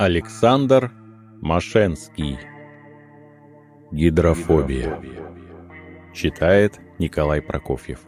Александр Машенский. Гидрофобия. Читает Николай Прокофьев.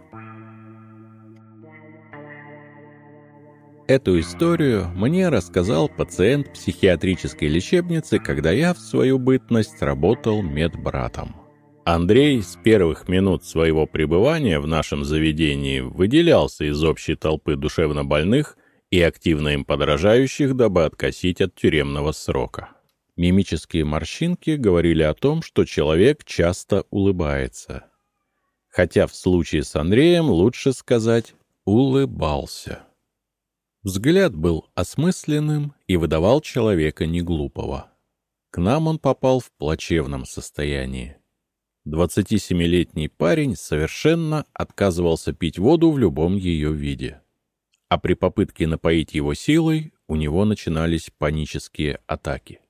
Эту историю мне рассказал пациент психиатрической лечебницы, когда я в свою бытность работал медбратом. Андрей с первых минут своего пребывания в нашем заведении выделялся из общей толпы душевнобольных и активно им подражающих, дабы откосить от тюремного срока. Мимические морщинки говорили о том, что человек часто улыбается. Хотя в случае с Андреем лучше сказать «улыбался». Взгляд был осмысленным и выдавал человека неглупого. К нам он попал в плачевном состоянии. 27-летний парень совершенно отказывался пить воду в любом ее виде а при попытке напоить его силой у него начинались панические атаки.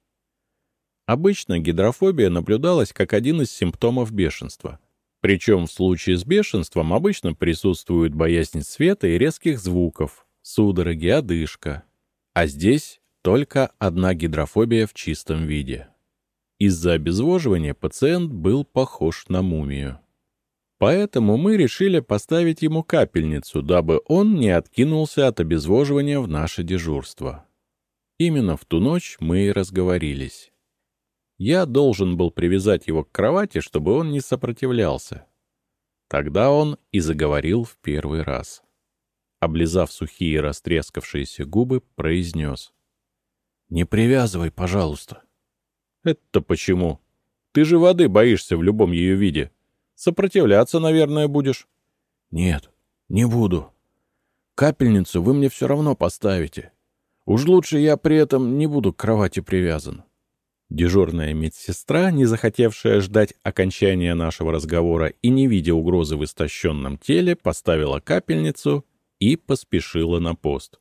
Обычно гидрофобия наблюдалась как один из симптомов бешенства. Причем в случае с бешенством обычно присутствует боязнь света и резких звуков, судороги, одышка. А здесь только одна гидрофобия в чистом виде. Из-за обезвоживания пациент был похож на мумию. Поэтому мы решили поставить ему капельницу, дабы он не откинулся от обезвоживания в наше дежурство. Именно в ту ночь мы и разговорились. Я должен был привязать его к кровати, чтобы он не сопротивлялся. Тогда он и заговорил в первый раз. Облизав сухие растрескавшиеся губы, произнес. «Не привязывай, пожалуйста». «Это почему? Ты же воды боишься в любом ее виде», Сопротивляться, наверное, будешь. Нет, не буду. Капельницу вы мне все равно поставите. Уж лучше я при этом не буду к кровати привязан. Дежурная медсестра, не захотевшая ждать окончания нашего разговора и не видя угрозы в истощенном теле, поставила капельницу и поспешила на пост.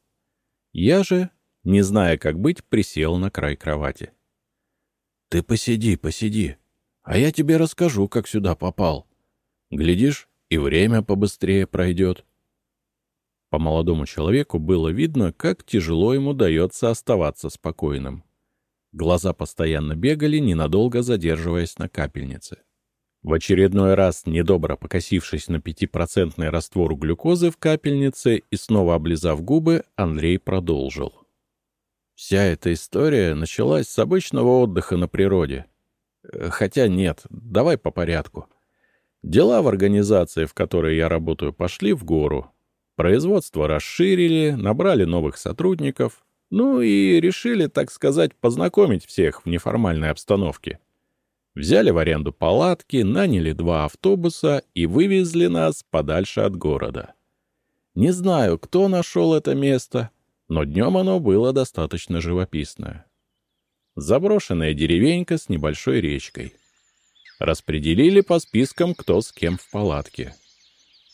Я же, не зная, как быть, присел на край кровати. — Ты посиди, посиди, а я тебе расскажу, как сюда попал. Глядишь, и время побыстрее пройдет. По молодому человеку было видно, как тяжело ему дается оставаться спокойным. Глаза постоянно бегали, ненадолго задерживаясь на капельнице. В очередной раз, недобро покосившись на пятипроцентный раствор глюкозы в капельнице и снова облизав губы, Андрей продолжил. Вся эта история началась с обычного отдыха на природе. Э, хотя нет, давай по порядку. Дела в организации, в которой я работаю, пошли в гору. Производство расширили, набрали новых сотрудников, ну и решили, так сказать, познакомить всех в неформальной обстановке. Взяли в аренду палатки, наняли два автобуса и вывезли нас подальше от города. Не знаю, кто нашел это место, но днем оно было достаточно живописное. Заброшенная деревенька с небольшой речкой. Распределили по спискам, кто с кем в палатке.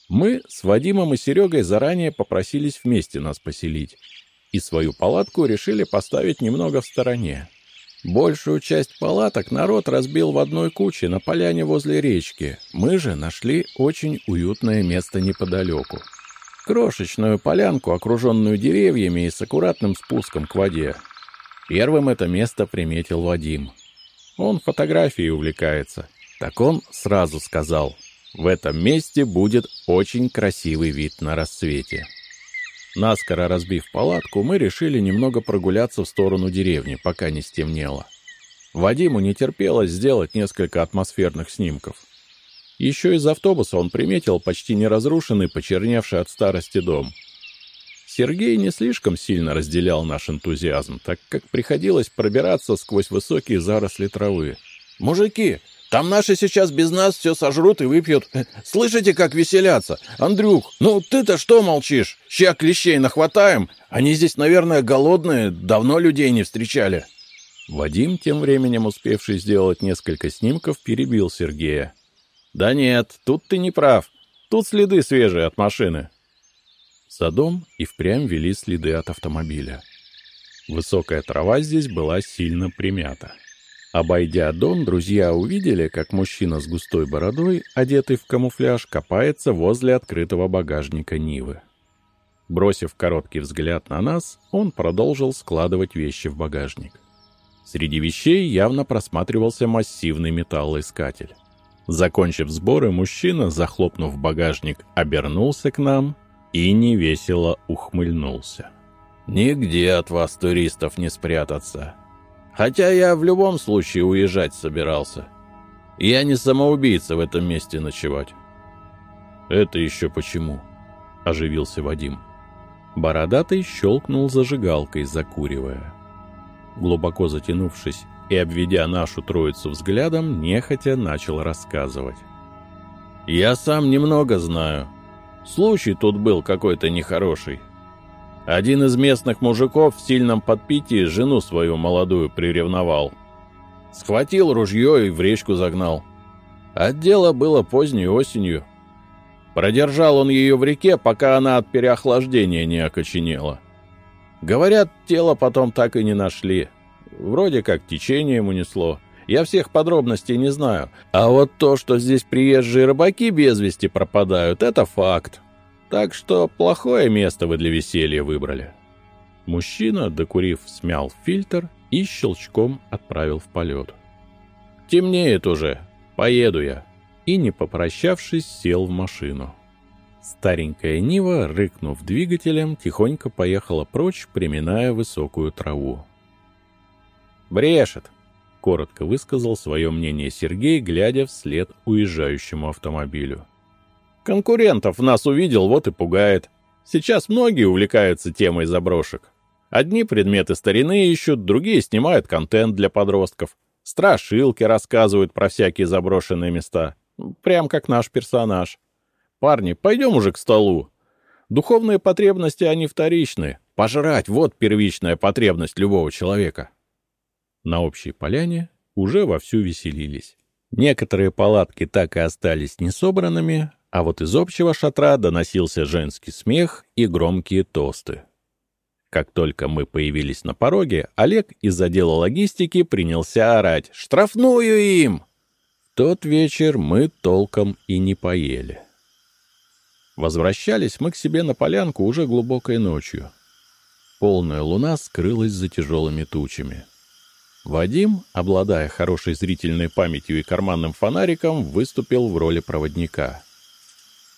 Мы с Вадимом и Серегой заранее попросились вместе нас поселить. И свою палатку решили поставить немного в стороне. Большую часть палаток народ разбил в одной куче на поляне возле речки. Мы же нашли очень уютное место неподалеку. Крошечную полянку, окруженную деревьями и с аккуратным спуском к воде. Первым это место приметил Вадим. Он фотографией увлекается. Так он сразу сказал, в этом месте будет очень красивый вид на рассвете. Наскоро разбив палатку, мы решили немного прогуляться в сторону деревни, пока не стемнело. Вадиму не терпелось сделать несколько атмосферных снимков. Еще из автобуса он приметил почти неразрушенный, почерневший от старости дом. Сергей не слишком сильно разделял наш энтузиазм, так как приходилось пробираться сквозь высокие заросли травы. «Мужики, там наши сейчас без нас все сожрут и выпьют. Слышите, как веселятся? Андрюх, ну ты-то что молчишь? Ща клещей нахватаем. Они здесь, наверное, голодные, давно людей не встречали». Вадим, тем временем успевший сделать несколько снимков, перебил Сергея. «Да нет, тут ты не прав. Тут следы свежие от машины». За дом и впрямь вели следы от автомобиля. Высокая трава здесь была сильно примята. Обойдя дом, друзья увидели, как мужчина с густой бородой, одетый в камуфляж, копается возле открытого багажника Нивы. Бросив короткий взгляд на нас, он продолжил складывать вещи в багажник. Среди вещей явно просматривался массивный металлоискатель. Закончив сборы, мужчина, захлопнув багажник, обернулся к нам и невесело ухмыльнулся. «Нигде от вас, туристов, не спрятаться. Хотя я в любом случае уезжать собирался. Я не самоубийца в этом месте ночевать». «Это еще почему?» — оживился Вадим. Бородатый щелкнул зажигалкой, закуривая. Глубоко затянувшись и обведя нашу троицу взглядом, нехотя начал рассказывать. «Я сам немного знаю. Случай тут был какой-то нехороший. Один из местных мужиков в сильном подпитии жену свою молодую приревновал. Схватил ружье и в речку загнал. А дело было поздней осенью. Продержал он ее в реке, пока она от переохлаждения не окоченела. Говорят, тело потом так и не нашли. Вроде как течением унесло. Я всех подробностей не знаю. А вот то, что здесь приезжие рыбаки без вести пропадают, это факт. Так что плохое место вы для веселья выбрали. Мужчина, докурив, смял фильтр и щелчком отправил в полет. «Темнеет уже. Поеду я» и, не попрощавшись, сел в машину. Старенькая Нива, рыкнув двигателем, тихонько поехала прочь, приминая высокую траву. «Брешет!» — коротко высказал свое мнение Сергей, глядя вслед уезжающему автомобилю. «Конкурентов нас увидел, вот и пугает. Сейчас многие увлекаются темой заброшек. Одни предметы старины ищут, другие снимают контент для подростков. Страшилки рассказывают про всякие заброшенные места. Прям как наш персонаж. Парни, пойдем уже к столу. Духовные потребности, они вторичны. Пожрать — вот первичная потребность любого человека. На общей поляне уже вовсю веселились. Некоторые палатки так и остались несобранными, а вот из общего шатра доносился женский смех и громкие тосты. Как только мы появились на пороге, Олег из отдела логистики принялся орать «Штрафную им!» тот вечер мы толком и не поели. Возвращались мы к себе на полянку уже глубокой ночью. Полная луна скрылась за тяжелыми тучами. Вадим, обладая хорошей зрительной памятью и карманным фонариком, выступил в роли проводника.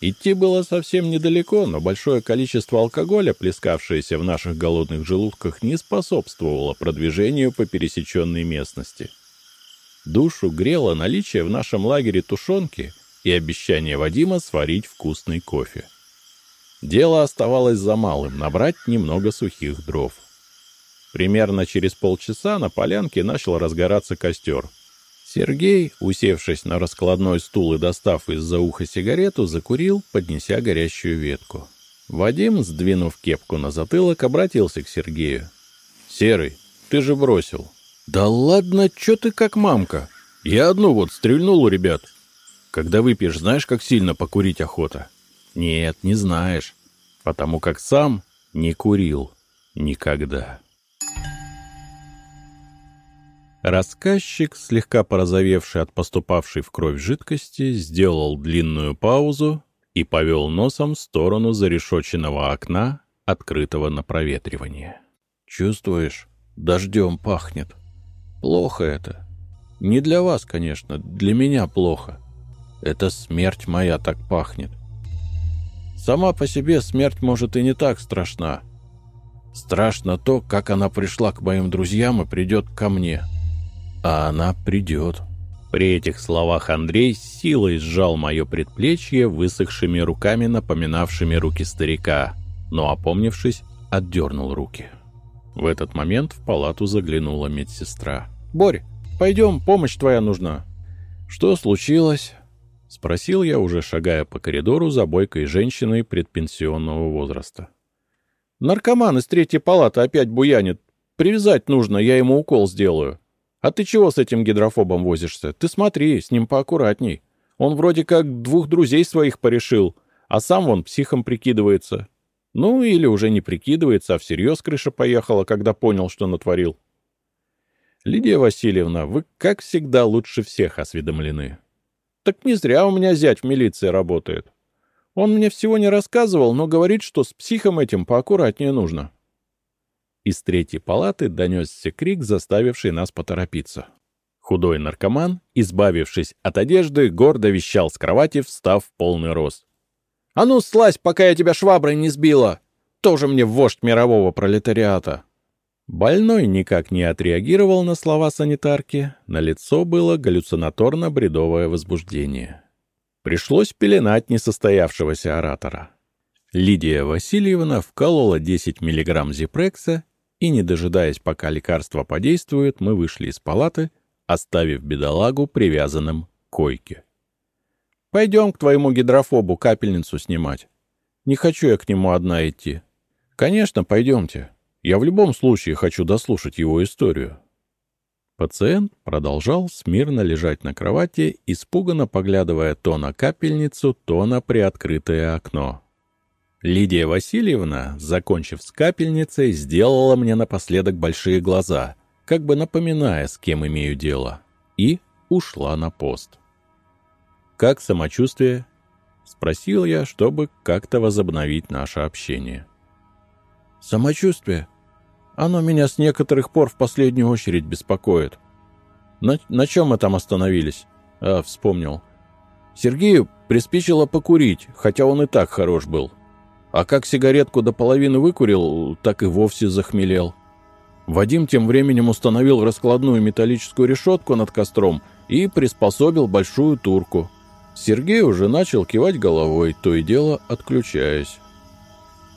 Идти было совсем недалеко, но большое количество алкоголя, плескавшееся в наших голодных желудках, не способствовало продвижению по пересеченной местности. Душу грело наличие в нашем лагере тушенки и обещание Вадима сварить вкусный кофе. Дело оставалось за малым — набрать немного сухих дров. Примерно через полчаса на полянке начал разгораться костер. Сергей, усевшись на раскладной стул и достав из-за уха сигарету, закурил, поднеся горящую ветку. Вадим, сдвинув кепку на затылок, обратился к Сергею. «Серый, ты же бросил. «Да ладно, чё ты как мамка? Я одну вот стрельнул у ребят. Когда выпьешь, знаешь, как сильно покурить охота?» «Нет, не знаешь, потому как сам не курил никогда». Рассказчик, слегка порозовевший от поступавшей в кровь жидкости, сделал длинную паузу и повел носом в сторону зарешоченного окна, открытого на проветривание. «Чувствуешь, дождем пахнет», Плохо это. Не для вас, конечно, для меня плохо. Это смерть моя так пахнет. Сама по себе смерть, может, и не так страшна. Страшно то, как она пришла к моим друзьям и придет ко мне. А она придет. При этих словах Андрей с силой сжал мое предплечье высохшими руками, напоминавшими руки старика, но, опомнившись, отдернул руки. — в этот момент в палату заглянула медсестра. «Борь, пойдем, помощь твоя нужна». «Что случилось?» — спросил я, уже шагая по коридору за бойкой женщиной предпенсионного возраста. «Наркоман из третьей палаты опять буянит. Привязать нужно, я ему укол сделаю. А ты чего с этим гидрофобом возишься? Ты смотри, с ним поаккуратней. Он вроде как двух друзей своих порешил, а сам он психом прикидывается. Ну, или уже не прикидывается, а всерьез крыша поехала, когда понял, что натворил. Лидия Васильевна, вы, как всегда, лучше всех осведомлены. Так не зря у меня зять в милиции работает. Он мне всего не рассказывал, но говорит, что с психом этим поаккуратнее нужно. Из третьей палаты донесся крик, заставивший нас поторопиться. Худой наркоман, избавившись от одежды, гордо вещал с кровати, встав в полный рост. «А ну, слазь, пока я тебя шваброй не сбила! Тоже мне вождь мирового пролетариата!» Больной никак не отреагировал на слова санитарки, на лицо было галлюцинаторно-бредовое возбуждение. Пришлось пеленать несостоявшегося оратора. Лидия Васильевна вколола 10 мг зипрекса, и, не дожидаясь, пока лекарство подействует, мы вышли из палаты, оставив бедолагу привязанным к койке. «Пойдем к твоему гидрофобу капельницу снимать. Не хочу я к нему одна идти». «Конечно, пойдемте», я в любом случае хочу дослушать его историю. Пациент продолжал смирно лежать на кровати, испуганно поглядывая то на капельницу, то на приоткрытое окно. Лидия Васильевна, закончив с капельницей, сделала мне напоследок большие глаза, как бы напоминая, с кем имею дело, и ушла на пост. «Как самочувствие?» — спросил я, чтобы как-то возобновить наше общение. Самочувствие? Оно меня с некоторых пор в последнюю очередь беспокоит. На, на чем мы там остановились? А, вспомнил. Сергею приспичило покурить, хотя он и так хорош был. А как сигаретку до половины выкурил, так и вовсе захмелел. Вадим тем временем установил раскладную металлическую решетку над костром и приспособил большую турку. Сергей уже начал кивать головой, то и дело отключаясь.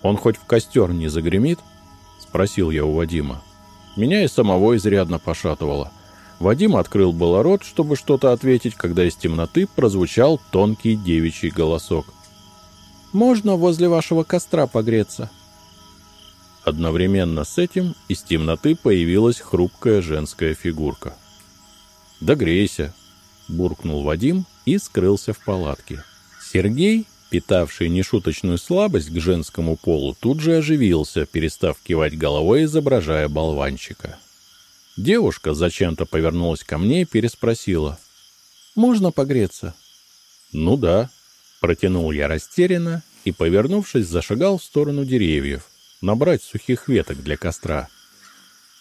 «Он хоть в костер не загремит?» — спросил я у Вадима. Меня и самого изрядно пошатывало. Вадим открыл было рот, чтобы что-то ответить, когда из темноты прозвучал тонкий девичий голосок. «Можно возле вашего костра погреться?» Одновременно с этим из темноты появилась хрупкая женская фигурка. «Да грейся!» — буркнул Вадим и скрылся в палатке. Сергей питавший нешуточную слабость к женскому полу, тут же оживился, перестав кивать головой, изображая болванчика. Девушка зачем-то повернулась ко мне и переспросила. «Можно погреться?» «Ну да», — протянул я растерянно и, повернувшись, зашагал в сторону деревьев, набрать сухих веток для костра.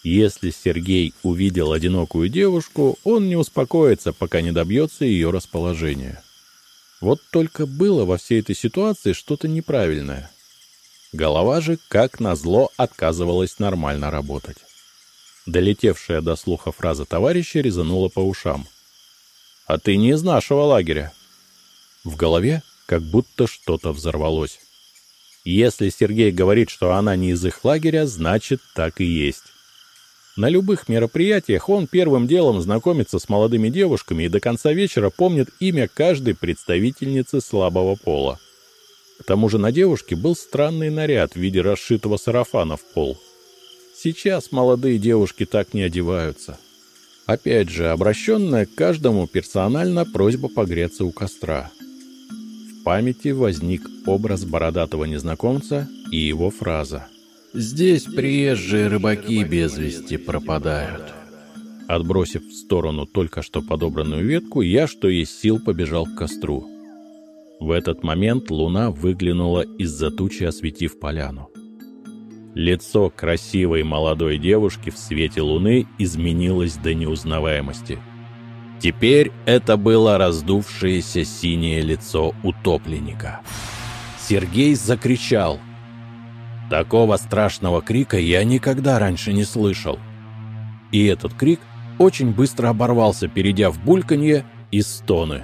Если Сергей увидел одинокую девушку, он не успокоится, пока не добьется ее расположения. Вот только было во всей этой ситуации что-то неправильное. Голова же, как назло, отказывалась нормально работать. Долетевшая до слуха фраза товарища резанула по ушам. «А ты не из нашего лагеря». В голове как будто что-то взорвалось. Если Сергей говорит, что она не из их лагеря, значит, так и есть. На любых мероприятиях он первым делом знакомится с молодыми девушками и до конца вечера помнит имя каждой представительницы слабого пола. К тому же на девушке был странный наряд в виде расшитого сарафана в пол. Сейчас молодые девушки так не одеваются. Опять же, обращенная к каждому персонально просьба погреться у костра. Памяти возник образ бородатого незнакомца и его фраза — Здесь приезжие рыбаки без вести пропадают. Отбросив в сторону только что подобранную ветку, я, что есть сил, побежал к костру. В этот момент луна выглянула из-за тучи, осветив поляну. Лицо красивой молодой девушки в свете луны изменилось до неузнаваемости. Теперь это было раздувшееся синее лицо утопленника. Сергей закричал — Такого страшного крика я никогда раньше не слышал. И этот крик очень быстро оборвался, перейдя в бульканье и стоны.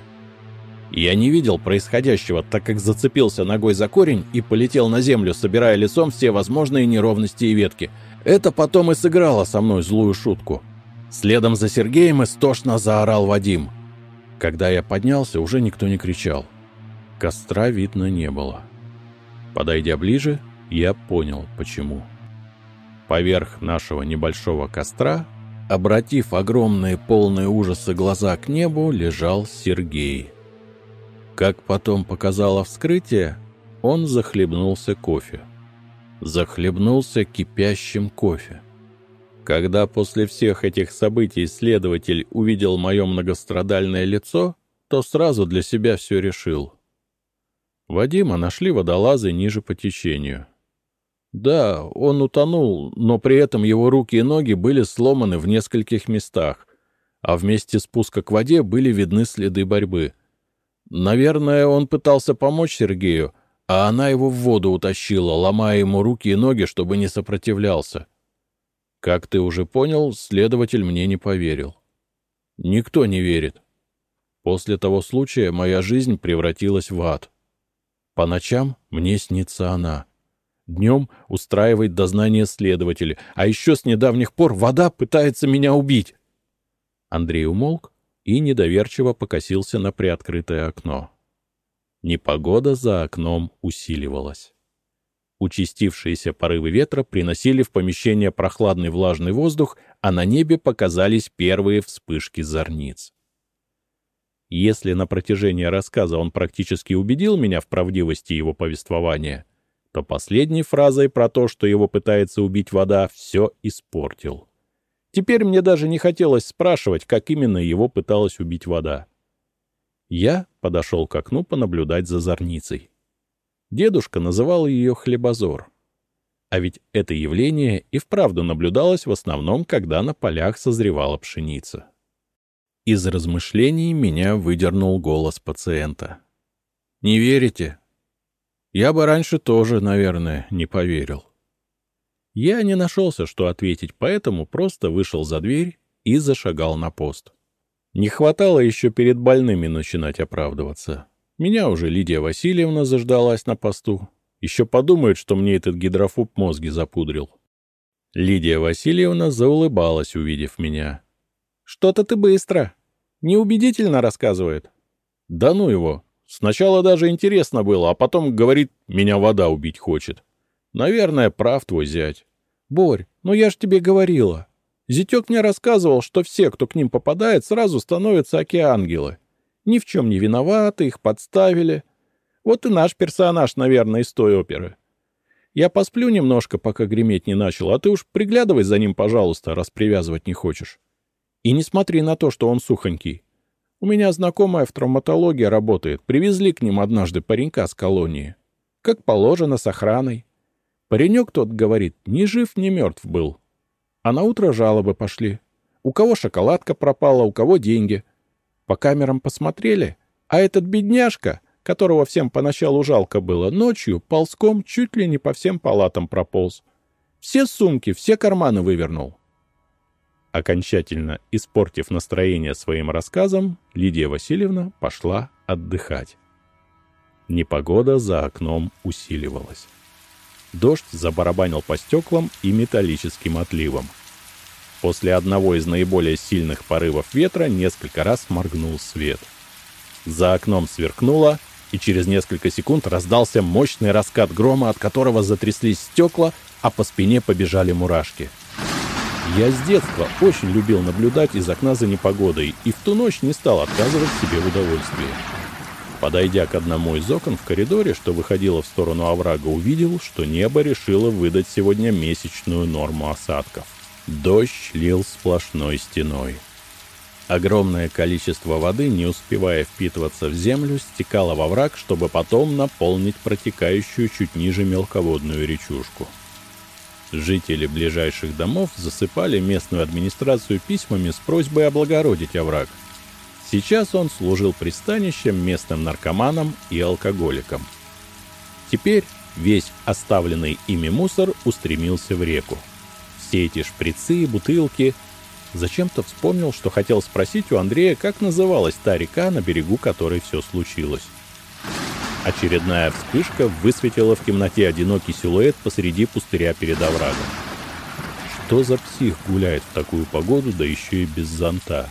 Я не видел происходящего, так как зацепился ногой за корень и полетел на землю, собирая лицом все возможные неровности и ветки. Это потом и сыграло со мной злую шутку. Следом за Сергеем истошно заорал Вадим. Когда я поднялся, уже никто не кричал. Костра видно не было. Подойдя ближе, я понял, почему. Поверх нашего небольшого костра, обратив огромные полные ужаса глаза к небу, лежал Сергей. Как потом показало вскрытие, он захлебнулся кофе. Захлебнулся кипящим кофе. Когда после всех этих событий следователь увидел мое многострадальное лицо, то сразу для себя все решил. Вадима нашли водолазы ниже по течению. Да, он утонул, но при этом его руки и ноги были сломаны в нескольких местах, а в месте спуска к воде были видны следы борьбы. Наверное, он пытался помочь Сергею, а она его в воду утащила, ломая ему руки и ноги, чтобы не сопротивлялся. Как ты уже понял, следователь мне не поверил. Никто не верит. После того случая моя жизнь превратилась в ад. По ночам мне снится она. Днем устраивает дознание следователя, а еще с недавних пор вода пытается меня убить. Андрей умолк и недоверчиво покосился на приоткрытое окно. Непогода за окном усиливалась. Участившиеся порывы ветра приносили в помещение прохладный влажный воздух, а на небе показались первые вспышки зорниц. Если на протяжении рассказа он практически убедил меня в правдивости его повествования, то последней фразой про то, что его пытается убить вода, все испортил. Теперь мне даже не хотелось спрашивать, как именно его пыталась убить вода. Я подошел к окну понаблюдать за зорницей. Дедушка называл ее хлебозор. А ведь это явление и вправду наблюдалось в основном, когда на полях созревала пшеница. Из размышлений меня выдернул голос пациента. «Не верите?» Я бы раньше тоже, наверное, не поверил. Я не нашелся, что ответить, поэтому просто вышел за дверь и зашагал на пост. Не хватало еще перед больными начинать оправдываться. Меня уже Лидия Васильевна заждалась на посту. Еще подумает, что мне этот гидрофоб мозги запудрил. Лидия Васильевна заулыбалась, увидев меня. «Что-то ты быстро. Неубедительно рассказывает». «Да ну его. Сначала даже интересно было, а потом, говорит, меня вода убить хочет. Наверное, прав твой зять». «Борь, ну я ж тебе говорила. Зятек мне рассказывал, что все, кто к ним попадает, сразу становятся океангелы ни в чем не виноваты, их подставили. Вот и наш персонаж, наверное, из той оперы. Я посплю немножко, пока греметь не начал, а ты уж приглядывай за ним, пожалуйста, раз привязывать не хочешь. И не смотри на то, что он сухонький. У меня знакомая в травматологии работает. Привезли к ним однажды паренька с колонии. Как положено, с охраной. Паренек тот, говорит, ни жив, ни мертв был. А на утро жалобы пошли. У кого шоколадка пропала, у кого деньги. По камерам посмотрели, а этот бедняжка, которого всем поначалу жалко было, ночью ползком чуть ли не по всем палатам прополз. Все сумки, все карманы вывернул. Окончательно испортив настроение своим рассказом, Лидия Васильевна пошла отдыхать. Непогода за окном усиливалась. Дождь забарабанил по стеклам и металлическим отливам — После одного из наиболее сильных порывов ветра несколько раз моргнул свет. За окном сверкнуло, и через несколько секунд раздался мощный раскат грома, от которого затряслись стекла, а по спине побежали мурашки. Я с детства очень любил наблюдать из окна за непогодой, и в ту ночь не стал отказывать себе в удовольствии. Подойдя к одному из окон в коридоре, что выходило в сторону оврага, увидел, что небо решило выдать сегодня месячную норму осадков. Дождь лил сплошной стеной. Огромное количество воды, не успевая впитываться в землю, стекало во враг, чтобы потом наполнить протекающую чуть ниже мелководную речушку. Жители ближайших домов засыпали местную администрацию письмами с просьбой облагородить овраг. Сейчас он служил пристанищем местным наркоманам и алкоголикам. Теперь весь оставленный ими мусор устремился в реку все эти шприцы и бутылки. Зачем-то вспомнил, что хотел спросить у Андрея, как называлась та река, на берегу которой все случилось. Очередная вспышка высветила в темноте одинокий силуэт посреди пустыря перед оврагом. Что за псих гуляет в такую погоду, да еще и без зонта?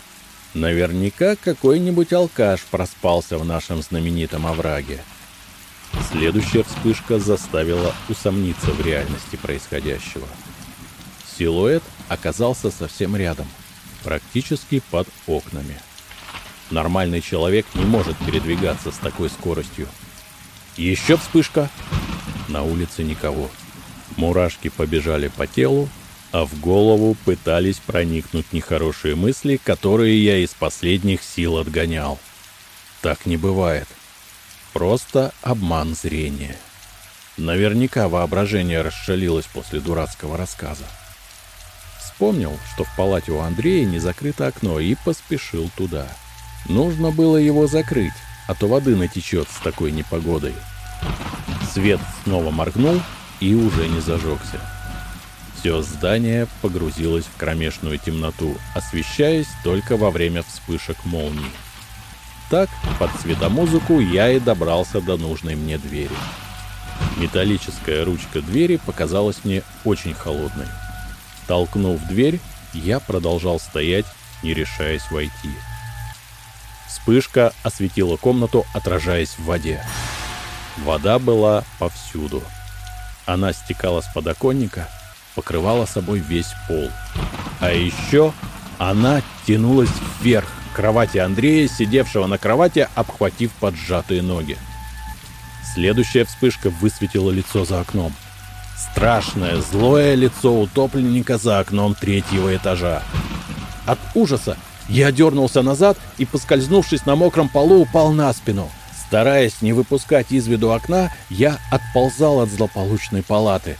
Наверняка какой-нибудь алкаш проспался в нашем знаменитом овраге. Следующая вспышка заставила усомниться в реальности происходящего. Силуэт оказался совсем рядом, практически под окнами. Нормальный человек не может передвигаться с такой скоростью. Еще вспышка. На улице никого. Мурашки побежали по телу, а в голову пытались проникнуть нехорошие мысли, которые я из последних сил отгонял. Так не бывает. Просто обман зрения. Наверняка воображение расшалилось после дурацкого рассказа. Вспомнил, что в палате у Андрея не закрыто окно, и поспешил туда. Нужно было его закрыть, а то воды натечет с такой непогодой. Свет снова моргнул и уже не зажегся. Все здание погрузилось в кромешную темноту, освещаясь только во время вспышек молний. Так, под светомузыку я и добрался до нужной мне двери. Металлическая ручка двери показалась мне очень холодной. Толкнув дверь, я продолжал стоять, не решаясь войти. Вспышка осветила комнату, отражаясь в воде. Вода была повсюду. Она стекала с подоконника, покрывала собой весь пол. А еще она тянулась вверх к кровати Андрея, сидевшего на кровати, обхватив поджатые ноги. Следующая вспышка высветила лицо за окном. Страшное, злое лицо утопленника за окном третьего этажа. От ужаса я дернулся назад и, поскользнувшись на мокром полу, упал на спину. Стараясь не выпускать из виду окна, я отползал от злополучной палаты.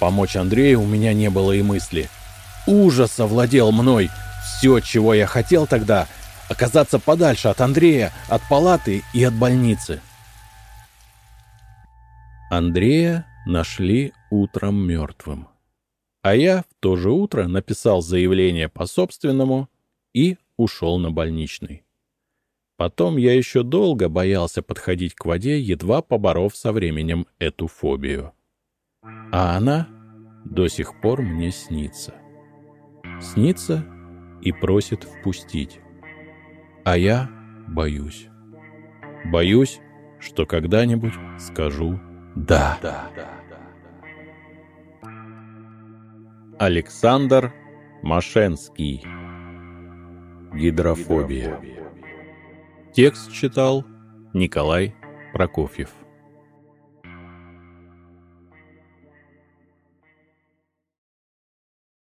Помочь Андрею у меня не было и мысли. Ужас овладел мной. Все, чего я хотел тогда, оказаться подальше от Андрея, от палаты и от больницы. Андрея нашли утром мертвым. А я в то же утро написал заявление по собственному и ушел на больничный. Потом я еще долго боялся подходить к воде, едва поборов со временем эту фобию. А она до сих пор мне снится. Снится и просит впустить. А я боюсь. Боюсь, что когда-нибудь скажу «да». Александр Машенский. Гидрофобия. Текст читал Николай Прокофьев